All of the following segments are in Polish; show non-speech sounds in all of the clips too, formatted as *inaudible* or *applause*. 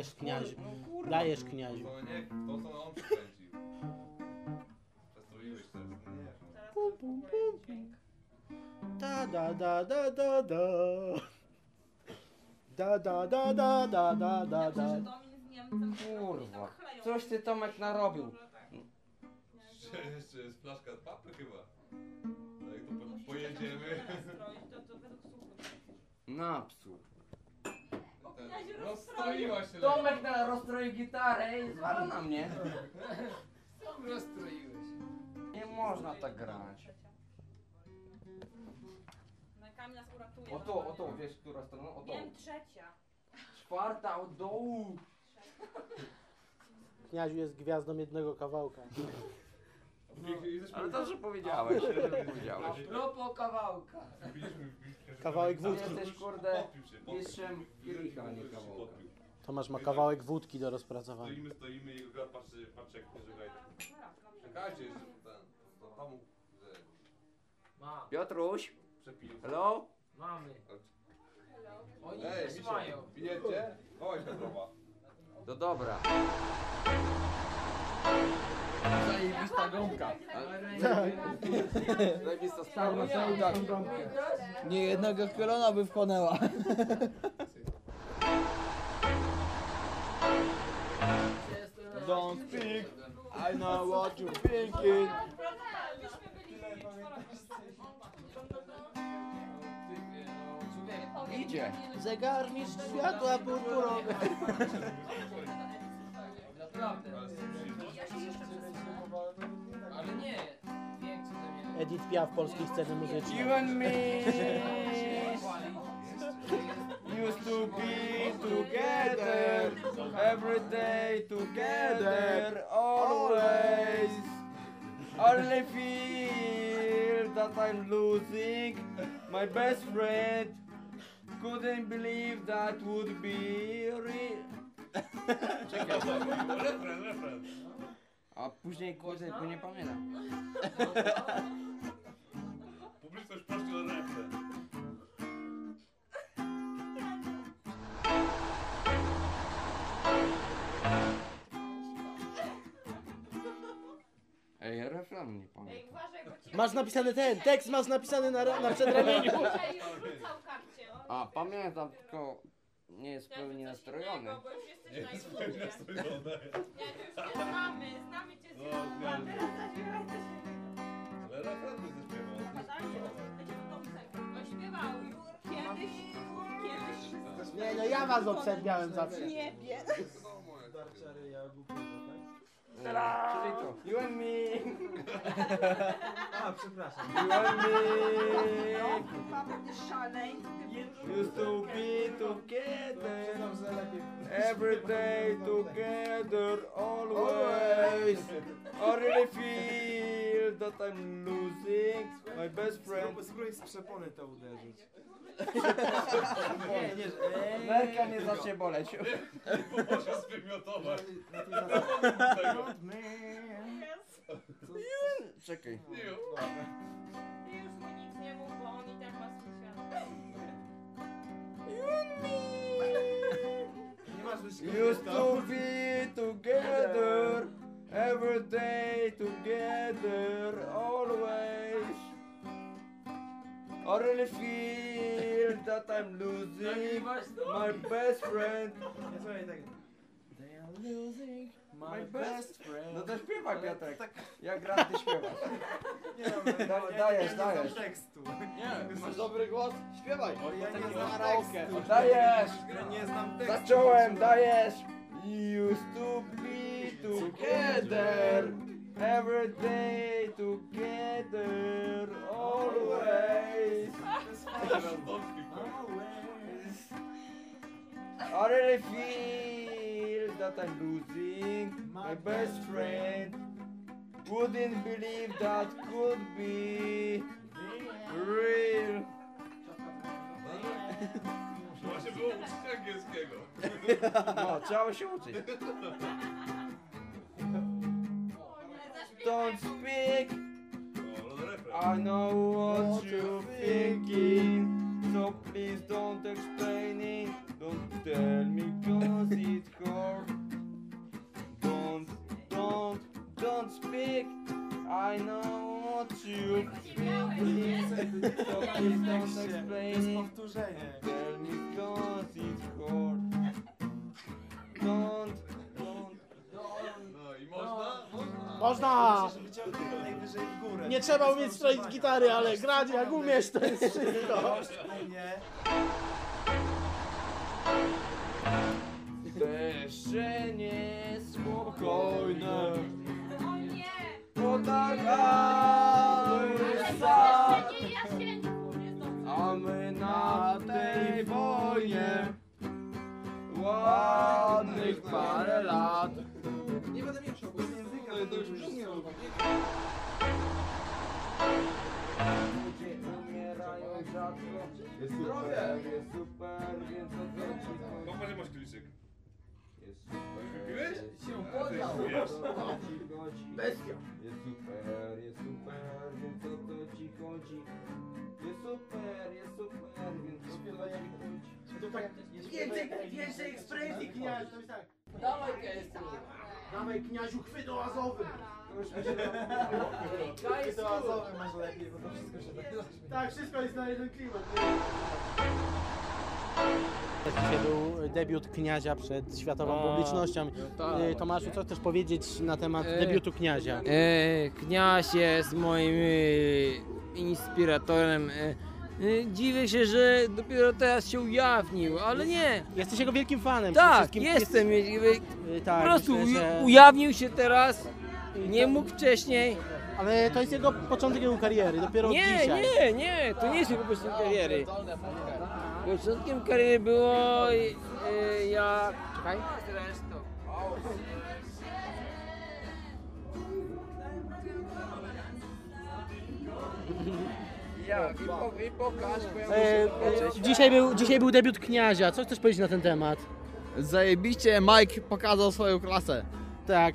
Dajesz kniaziu. No kurwa. Dajesz kniaziu. To nie, to co on przykręcił. Przestroiłeś teraz, no nie. Teraz Pum, to pum, w ogóle pum, dźwięk. Da da da da da da. Da da da da da da da że da. Domin z Niemcem Kurwa. tak chleją. Coś ty Tomek narobił. Może tak. *laughs* Jeszcze, jeszcze jest flaszka papy chyba. No i to po, pojedziemy. tam nastroić, to, to według słuchu. Napsuł. O, kniaziu No rozstroił. stroiła się. Tomek na rozstroi gitarę i zwala na mnie. Sam rozstroiłeś. Nie można tak grać. No i Kamil nas uratuje. O to, o to, wiesz, która strona? O to. Wiem, trzecia. Czwarta od dołu. Kniaziu jest gwiazdą jednego kawałka. Ale dobrze powiedziałeś, *laughs* dobrze powiedziałeś. A propos kawałka. Kawałek Ty wódki. jesteś, kurde, mistrzem kielicha, a nie kawałka. Tomasz ma kawałek wódki do rozpracowania. Stoimy, stoimy i patrzy, patrzy jak nie. Czekajcie, że ten, to tam, że Ma. Piotruś, przepil. hello? Mamy. Oni Ej, też mają. pijecie? Chodź Petrowa. To dobra. Zajebista gąbka. Zajebista sprawa. Nie jednego kielona by wchłonęła. Don't speak. I know what you're thinking. Idzie. Zegarmistrz światła purpurowe. Edith Piaf polskiej sceny muzycznej. You and me used to be together every day together always. Only feel that I'm losing my best friend. Couldn't believe that would be real. Refren, refren. A później kurde, bo nie pamiętam. *laughs* Ej, pamiętam. Uważaj, bo ci... Masz napisany ten, tekst masz napisany na, ra- na przedramieniu. Dzisiaj już rzucał karcie. on- A, pamiętam, tylko nie jest Chciałem pełni coś nastrojony. innego, bo już jesteś Nie, na jest YouTubie. nastrojone. Nie, to już cię znamy, znamy cię z No, YouTube'a, wiem. teraz zaśpiewaj coś innego. Ale by zaśpiewał. Badajcie, będzie to Tomsek. On śpiewał już kiedyś, kiedyś... Nie no, ja was obserwiałem zawsze. Nie wiem. Mm. You and me. A, przepraszam. You and me. Chyba będziesz. Used to be together. Przyznam, że lepiej. Every day together, always. I really feel that I'm losing my best friend. Spróbuj, z przepony to uderzyć. Nie, nie, że... Ej, Nerka nie zacznie boleć. Może zwymiotować. Tego. Co, Czekaj. Nie, Ty już mu nic nie mów, bo on i tak ma swój świat. nie masz Used to be together, every day together, always. I really feel that I'm losing my best friend. Tak. They are losing my best friend. No to śpiewaj Piotrek. Tak, Jak gra ty śpiewasz. *laughs* nie, no, Da- ja dajesz, nie dajesz. tekstu. Nie, *laughs* masz dobry głos? Śpiewaj. Ja nie znam tekstu. Dajesz! Ja nie znam tekstu. Zacząłem, dajesz! Used to be together, every day together, always. always I really feel that I'm losing my best friend. Wouldn't believe that could be real. Właśnie było uczyć angielskiego. No, trzeba się uczyć. *laughs* Don't speak, O, no refren. I know what you're thinking. So please don't explain it. Don't tell me cause it hurt. *laughs* Don't, don't, don't speak. I know what you're thinking, So *laughs* please don't explain it. Tell me Można. Nie trzeba umieć stroić gitary, ale grać jak umiesz to jest wszystko. Deszcze niespokojne Bestia Jest super, jest super, więc o to ci chodzi Jest super, jest super, więc o to ci chodzi Więcej, więcej ekspresji, kniaziu. To jest tak. Dawaj KSU. Dawaj kniaziu chwyt oazowy. KSU. masz lepiej, bo to wszystko się tak Tak, wszystko jest na jeden klimat. Dzisiaj był debiut kniazia przed światową O, publicznością. tak. Y, Tomaszu, co chcesz powiedzieć na temat E, debiutu kniazia? E, kniaś jest moim e, inspiratorem. E, e, dziwię się, że dopiero teraz się ujawnił, ale nie. Jesteś jego wielkim fanem. przede Tak, wszystkim jestem. Jest, y, tak, Po prostu myślę, że- ujawnił się teraz. Nie mógł wcześniej. Ale to jest jego początek jego kariery, dopiero Nie, dzisiaj. nie, nie, to nie jest jego początek kariery. Początkiem kariery było e, jak... Czekaj. Zresztą. Ja, i, po, i pokaż, bo ja E, e, dzisiaj, był, dzisiaj był debiut kniazia. Co chcesz powiedzieć na ten temat? Zajebiście Mike pokazał swoją klasę. Tak.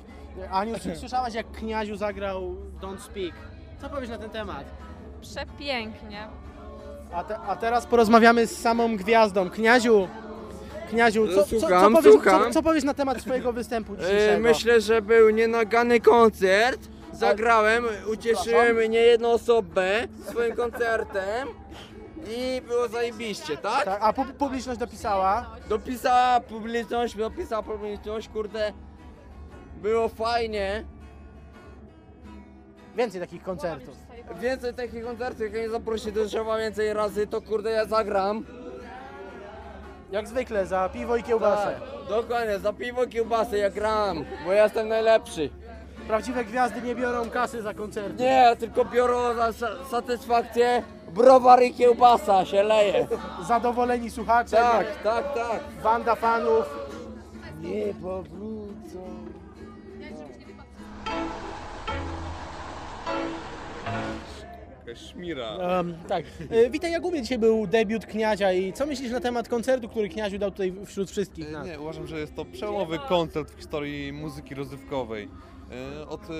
Aniu, czy słyszałaś jak kniaziu zagrał Don't Speak? Co powiesz na ten temat? Przepięknie. A, te, a teraz porozmawiamy z samą gwiazdą. Kniaziu, Kniaziu, co, co, co, Słucham, powiesz, słucham. co, co powiesz na temat swojego występu E, dzisiejszego? myślę, że był nienagany koncert. Zagrałem, ucieszyłem niejedną osobę swoim koncertem i było zajebiście, tak? Tak, a pu- publiczność dopisała. Dopisała publiczność, dopisała publiczność, kurde. Było fajnie. Więcej takich koncertów. Więcej takich koncertów, jak mnie zaprosi do drzewa więcej razy, to kurde ja zagram. Jak zwykle, za piwo i kiełbasę. Tak, dokładnie, za piwo i kiełbasę ja gram, bo ja jestem najlepszy. Prawdziwe gwiazdy nie biorą kasy za koncerty. Nie, tylko biorą za sa- satysfakcję browar i kiełbasa się leje. Zadowoleni słuchacze, Tak, tak, tak. banda fanów. Nie powrócą. Jakaś szmira. Em, tak. E, Witaj Jakubie, dzisiaj był debiut Kniazia i co myślisz na temat koncertu, który Kniaziu dał tutaj wśród wszystkich nas? Nie, uważam, że jest to przełomowy koncert w historii muzyki rozrywkowej. E, Od e,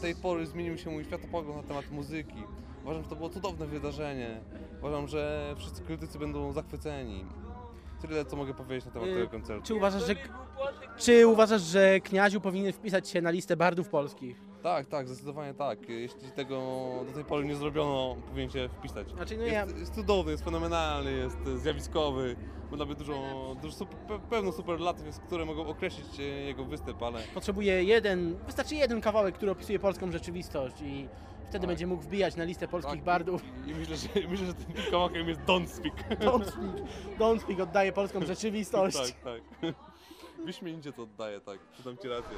tej pory zmienił się mój światopogląd na temat muzyki. Uważam, że to było cudowne wydarzenie. Uważam, że wszyscy krytycy będą zachwyceni. Tyle, co mogę powiedzieć na temat E, tego koncertu. Czy uważasz, że, czy uważasz, że Kniaziu powinien wpisać się na listę bardów polskich? Tak, tak, zdecydowanie tak. Jeśli tego do tej pory nie zrobiono, powinien się wpisać. Znaczy, no ja- jest, jest cudowny, jest fenomenalny, jest zjawiskowy. Ma nawet dużo, dużo super, pe- pełno jest, które mogą określić e, jego występ, ale Potrzebuje jeden, wystarczy jeden kawałek, który opisuje polską rzeczywistość i wtedy Tak. będzie mógł wbijać na listę polskich Tak, bardów. I, i myślę, że, myślę, że tym kawałkiem jest Don't Speak. *laughs* Don't Speak, Don't Speak oddaje polską *laughs* rzeczywistość. tak, tak. Wyśmienicie to oddaje, tak. Dam ci rację.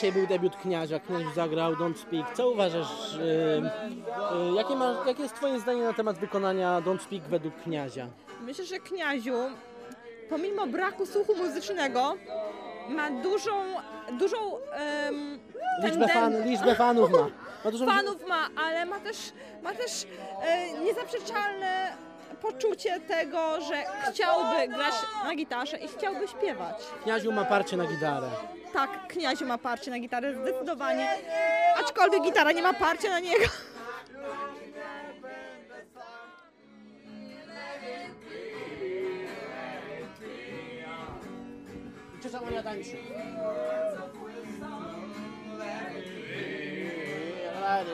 Dzisiaj był debiut Kniazia, Kniaziu zagrał Don't Speak. Co uważasz, y, y, jakie, jakie jest twoje zdanie na temat wykonania Don't Speak według Kniazia? Myślę, że Kniaziu, pomimo braku słuchu muzycznego, ma dużą, dużą em, Liczbę, fan, liczbę fanów ma. ma dużą... *laughs* fanów ma, ale ma też, ma też e, niezaprzeczalne poczucie tego, że chciałby grać na gitarze i chciałby śpiewać. Kniaziu ma parcie na gitarę. Tak, Kniaziu ma parcie na gitarę zdecydowanie, aczkolwiek gitara nie ma parcia na niego. Ciocia Maria tańczy. Let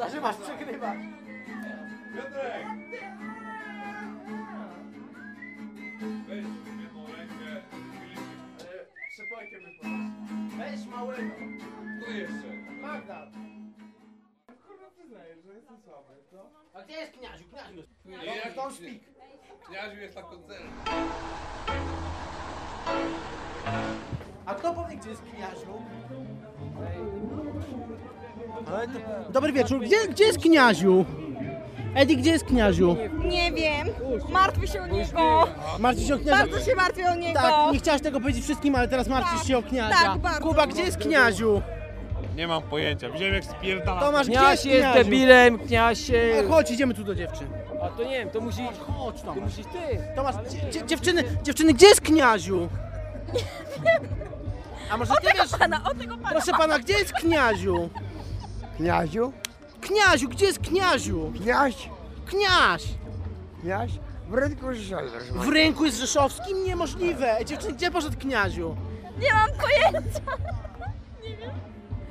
Zażywasz, przegrywasz. Piotrek! Weź jedną rękę. Przepojkę wypowiedz. Weź małego. Tu jeszcze. Magda. Kurwa przyznaję, że jestem słaby, to? A gdzie jest Kniaziu? Kniaziu jest. Jak Don't speak. Kniaziu jest na koncercie. A kto powie, gdzie jest Kniaziu? To... Dobry wieczór. Gdzie, gdzie jest Kniaziu? Edi, gdzie jest Kniaziu? Nie wiem, martwię się o niego, Martwisz się o Kniazia? bardzo się martwię o niego. Tak, nie chciałaś tego powiedzieć wszystkim, ale teraz martwisz się o Kniazia. tak, bardzo. Kuba, gdzie jest Kniaziu? Nie mam pojęcia. Widziałem jak spierdala. Tomasz, gdzie Kniaś jest jest Kniaziu? debilem, kniaś się... A chodź, idziemy tu do dziewczyn. A to nie wiem, to musi... Chodź, To Tomasz. musisz ty. Tomasz, dzie- dzie- dziewczyny, dziewczyny, gdzie jest Kniaziu? A może ty wiesz... Pana, o tego pana. Proszę pana, gdzie jest Kniaziu? Kniaziu? Kniaziu, gdzie jest Kniaziu? Kniaź? Kniaź! Kniaź? W rynku proszę W rynku jest Rzeszowskim? Niemożliwe. Dziewczyny, gdzie poszedł Kniaziu? Nie mam pojęcia.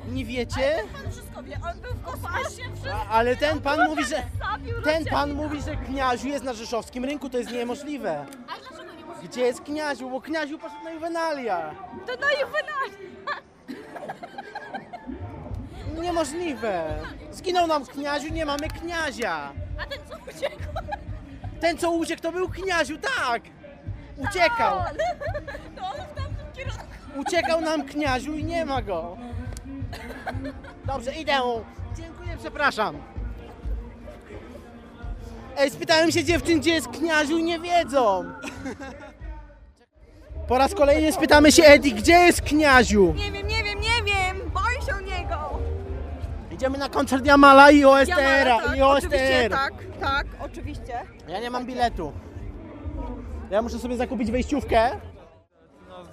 Nie wiecie? Pan wszystko wie, on był w kosmosie, wszystko ale ten pan mówi, że... Ten pan mówi, że Kniaziu jest na Rzeszowskim rynku, to jest niemożliwe. A dlaczego nie może? Gdzie jest Kniaziu? Bo Kniaziu poszedł na Juvenalia. To no i wynali. Niemożliwe. Zginął nam Kniaziu, nie mamy Kniazia. A ten co uciekł? Ten, co uciekł, to był Kniaziu, tak. Uciekał. On. To on w tamtym kierunku. Uciekał nam Kniaziu i nie ma go. Dobrze, idę. Dziękuję, przepraszam. Ej, spytałem się dziewczyn, gdzie jest Kniaziu i nie wiedzą. Po raz kolejny spytamy się Edi, gdzie jest Kniaziu? Nie wiem, nie wiem, nie Idziemy na koncert Jamala i OSTR. Jamala, tak, I oczywiście, OSTR. tak, tak, oczywiście. Ja nie mam biletu. Ja muszę sobie zakupić wejściówkę.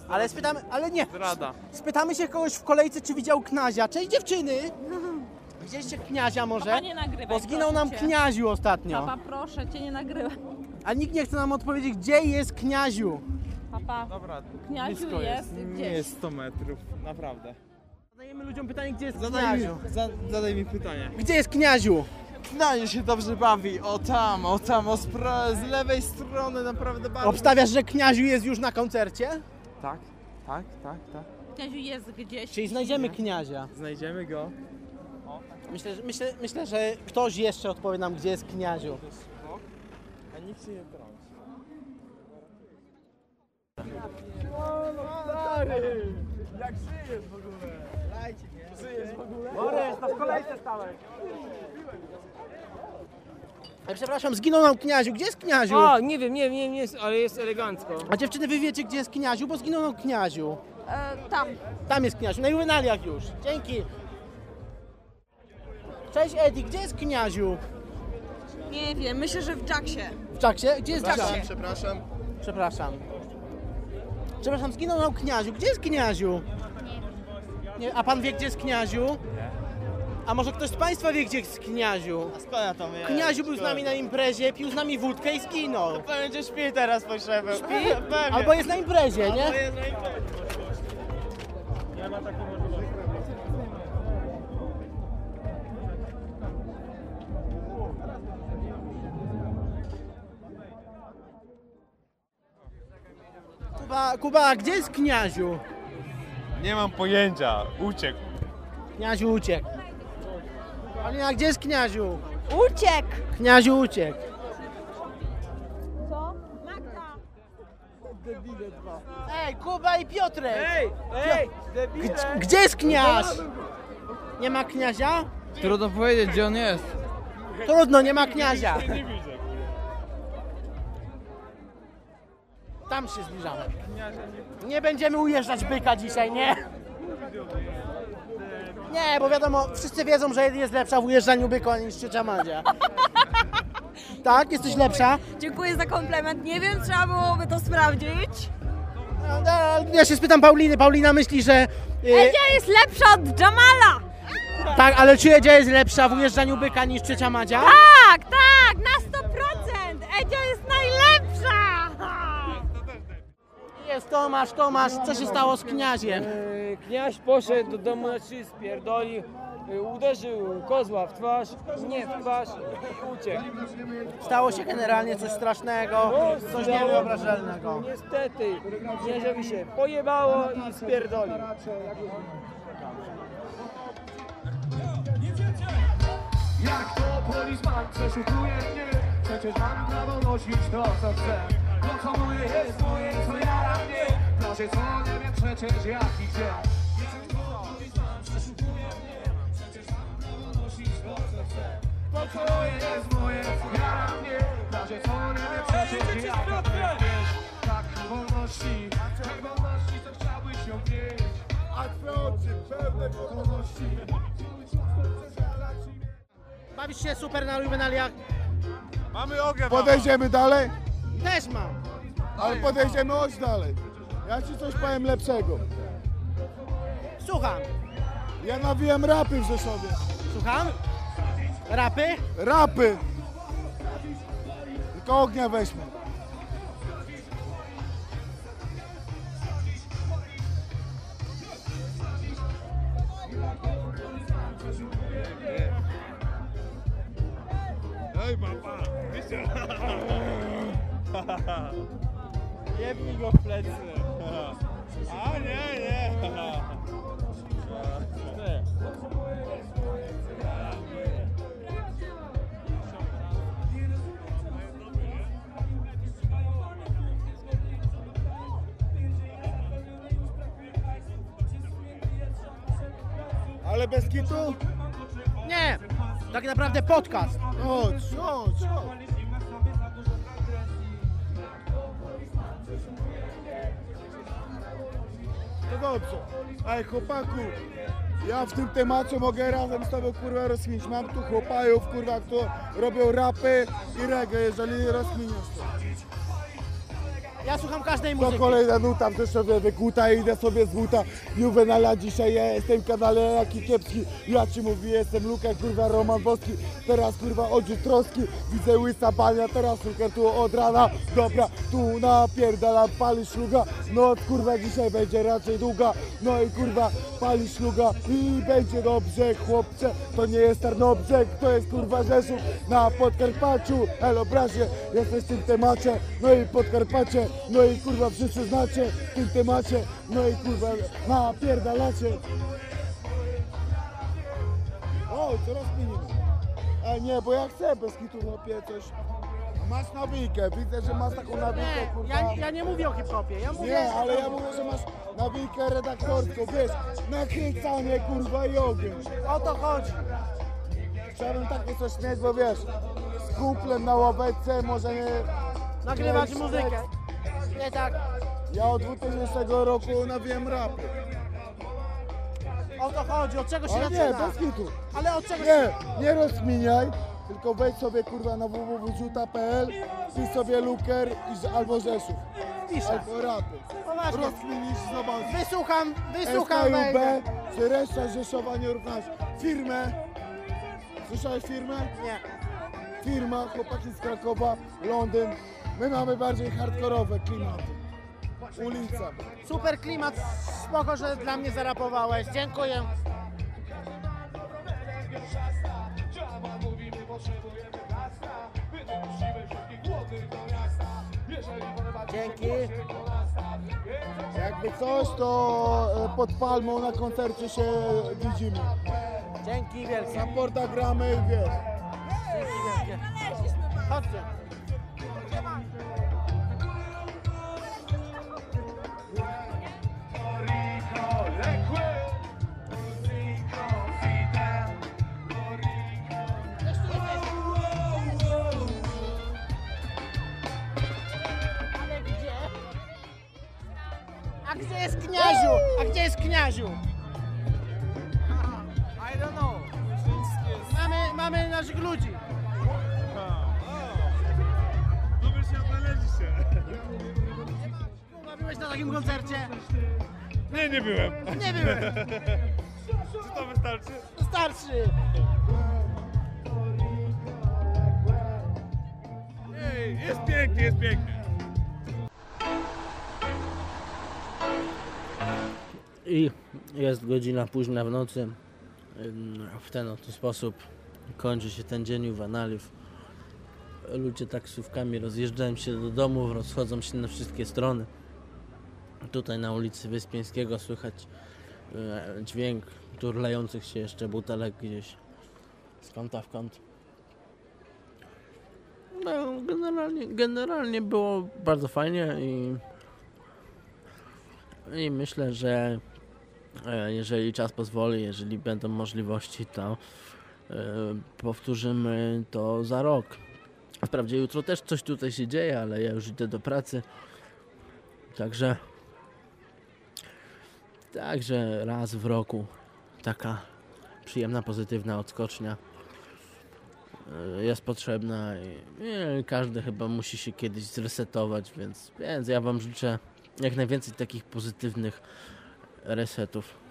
Ale spytamy, ale nie. Zdrada. Spytamy się kogoś w kolejce, czy widział Knazia. Cześć dziewczyny! Widzieliście Kniazia może? Papa, nie nagrywaj, Bo zginął proszę nam cię. Kniaziu ostatnio. Papa, proszę cię, nie nagrywaj. A nikt nie chce nam odpowiedzieć, gdzie jest Kniaziu. Papa, Dobra, Kniaziu blisko jest Nie gdzieś. jest 100 metrów, naprawdę. Zadajemy ludziom pytanie, gdzie jest Zadaj mi, Kniaziu. za, zadaj mi pytanie. Gdzie jest Kniaziu? Knanie się dobrze bawi, o tam, o tam, o spra- z lewej strony naprawdę bardzo... Obstawiasz, że Kniaziu jest już na koncercie? Tak, tak, tak, tak. Kniaziu jest gdzieś. Czyli znajdziemy kniazia. Znajdziemy go. Myślę, że, myślę, myślę, że ktoś jeszcze odpowie nam, gdzie jest kniaziu. A nikt się nie trąci. Jak żyjesz w ogóle? Borys, to w kolejce stałeś. E, Przepraszam, zginął nam kniaziu. Gdzie jest kniaziu? O, nie wiem, nie wiem, nie wiem, jest, ale jest elegancko. A dziewczyny, wy wiecie, gdzie jest kniaziu? Bo zginął nam kniaziu. E, tam. Tam jest kniaziu, na juwenaliach już. Dzięki. Cześć Edi, gdzie jest kniaziu? Nie wiem, myślę, że w Jacksie. W Jacksie? Gdzie jest Jacksie? Przepraszam. Przepraszam. Przepraszam, zginął nam kniaziu. Gdzie jest kniaziu? Nie. A pan wie, gdzie jest kniaziu? Nie. A może ktoś z państwa wie, gdzie jest kniaziu? Skąd ja to wiem? Kniaziu był z nami na imprezie, pił z nami wódkę i zginął. Pewnie gdzie śpi teraz szefem. Śpi? *laughs* Pewnie. Albo jest na imprezie, nie? Albo jest na imprezie. Nie ma takiej możliwości. Kuba, Kuba, gdzie jest kniaziu? Nie mam pojęcia, uciekł. Kniaziu uciekł. Alina, gdzie jest kniaziu? Uciekł! Kniaziu uciekł. Co? Magda! Ej, Kuba i Piotrek! Ej, ej, debile. Gdzie, gdzie jest kniaź? Nie ma kniazia? Trudno powiedzieć, gdzie on jest. Trudno, nie ma kniazia. Tam się zbliżamy. Nie będziemy ujeżdżać byka dzisiaj, nie? Nie, bo wiadomo, wszyscy wiedzą, że jest lepsza w ujeżdżaniu byka niż trzecia Madzia. Tak? Jesteś lepsza? Dziękuję za komplement. Nie wiem, trzeba byłoby to sprawdzić. No, no, Ja się spytam Pauliny. Paulina myśli, że... y, Edzia jest lepsza od Jamala! tak, ale czy Edzia jest lepsza w ujeżdżaniu byka niż trzecia Madzia? Tak, tak, Jest Tomasz, Tomasz, co się stało z kniaziem? E, Kniaź poszedł do domu na trzy, spierdolił, e, uderzył kozła w twarz, nie w twarz i uciekł. Stało się generalnie coś strasznego, coś stało- niewyobrażalnego. Niestety, kniaziowi się pojebało i spierdolił. Jak to policjant przeszukuje mnie Przecież mam prawo nosić to co chcę To co moje jest moje, co jara mnie Proszę co nie wiem przecież jak i gdzie Jak to policjant przeszukuje mnie. Przecież mam prawo nosić to co chcę. To co moje jest moje, co jara mnie Proszę co nie wiem przecież jak i gdzie Tak wolności, tak wolności co chciałbyś ją mieć. A twoje oczy pełne wolności Bawisz się super na juwenaliach? Mamy ogień. Podejdziemy dalej, Też mam. ale podejdziemy chodź dalej. Ja ci coś powiem lepszego. Słucham. Ja nawijam rapy w Rzeszowie. Słucham? Rapy? Rapy! Tylko ognia weźmy. Ej, mama, *laughs* Jebnij go w plecy. *laughs* A nie, nie. Ale bez kitu? Nie. Tak naprawdę podcast. Chodź, chodź, chodź. Dobrze. Ej, chłopaku, ja w tym temacie mogę razem z tobą kurwa rozkminić. Mam tu chłopajów, kurwa, kto robią rapy i reggae, jeżeli rozkminiesz to. Ja słucham każdej To muzyki. kolejna nuta w Rzeszowie wykuta, idę sobie z buta. Juvenala dzisiaj, ja jestem kanale jaki kiepski. Ja ci mówię, jestem Luka, kurwa Roman Boski. Teraz kurwa oczy troski, widzę łysa bania Teraz Luka tu od rana, dobra Tu napierdalam, pali szluga. Noc kurwa dzisiaj będzie raczej długa. No i kurwa pali szluga I będzie dobrze chłopcze. To nie jest Tarnobrzeg, to jest kurwa Rzeszów. Na Podkarpaciu, elo brazie Jesteś w tym temacie, no i Podkarpacie no i kurwa wszyscy znacie w tym temacie, no i kurwa napierdalacie. O, coraz minimum. E, nie, bo ja chcę bez kitu chłopie coś. Masz nawijkę, widzę, że masz taką nawijkę, kurwa. ja, ja nie mówię o hip-hopie, ja mówię... Nie, ale ja mówię, że masz nawijkę redaktorską, wiesz, nakręcanie kurwa i ogień. O to chodzi. Chciałbym takie coś mieć, bo wiesz, z kumplem na ławeczce może nie... Nagrywać muzykę. Nie tak. Ja od 2000 roku nawijam rapy. O to chodzi, od czego się Ale nie, zaczyna? bez kitu. Ale od czego Nie, się... nie rozkminiaj, tylko wejdź sobie kurwa na www.rzuta.pl, pisz sobie Luker i, z- albo Rzeszów. Piszę. Albo rapy. Poważnie. Rozkminisz, zobacz. Wysłucham, wysłucham, SKUB, czy reszta Rzeszowa nie równa się. Firmę. Słyszałeś firmę? Nie. Firma, chłopaki z Krakowa, Londyn. My mamy bardziej hardkorowe klimaty. Ulica. Super klimat, spoko, że dla mnie zarapowałeś. Dziękuję. Dzięki. Jakby coś, to e, pod palmą na koncercie się widzimy. Dzięki wielkie. Na porta gramy i wiesz. Dzięki wielkie. Chodźcie. A gdzie jest kniaziu? I don't know. Mamy, mamy naszych ludzi. Dobrze się odnaleźliście. Kurwa, byłeś na takim koncercie? Nie, nie byłem. Nie byłem. Czy to wystarczy? Starszy. Ej, jest pięknie, jest pięknie. I jest godzina późna w nocy. W ten oto sposób kończy się ten dzień w Analiw. Ludzie taksówkami rozjeżdżają się do domów, rozchodzą się na wszystkie strony. Tutaj na ulicy Wyspiańskiego słychać e, dźwięk turlających się jeszcze butelek gdzieś z kąta w kąt. No, generalnie, generalnie było bardzo fajnie i, i myślę, że jeżeli czas pozwoli, jeżeli będą możliwości, to e, powtórzymy to za rok. Wprawdzie jutro też coś tutaj się dzieje, ale ja już idę do pracy. Także Także raz w roku taka przyjemna, pozytywna odskocznia e, jest potrzebna i każdy chyba musi się kiedyś zresetować, więc, więc ja Wam życzę jak najwięcej takich pozytywnych resetów.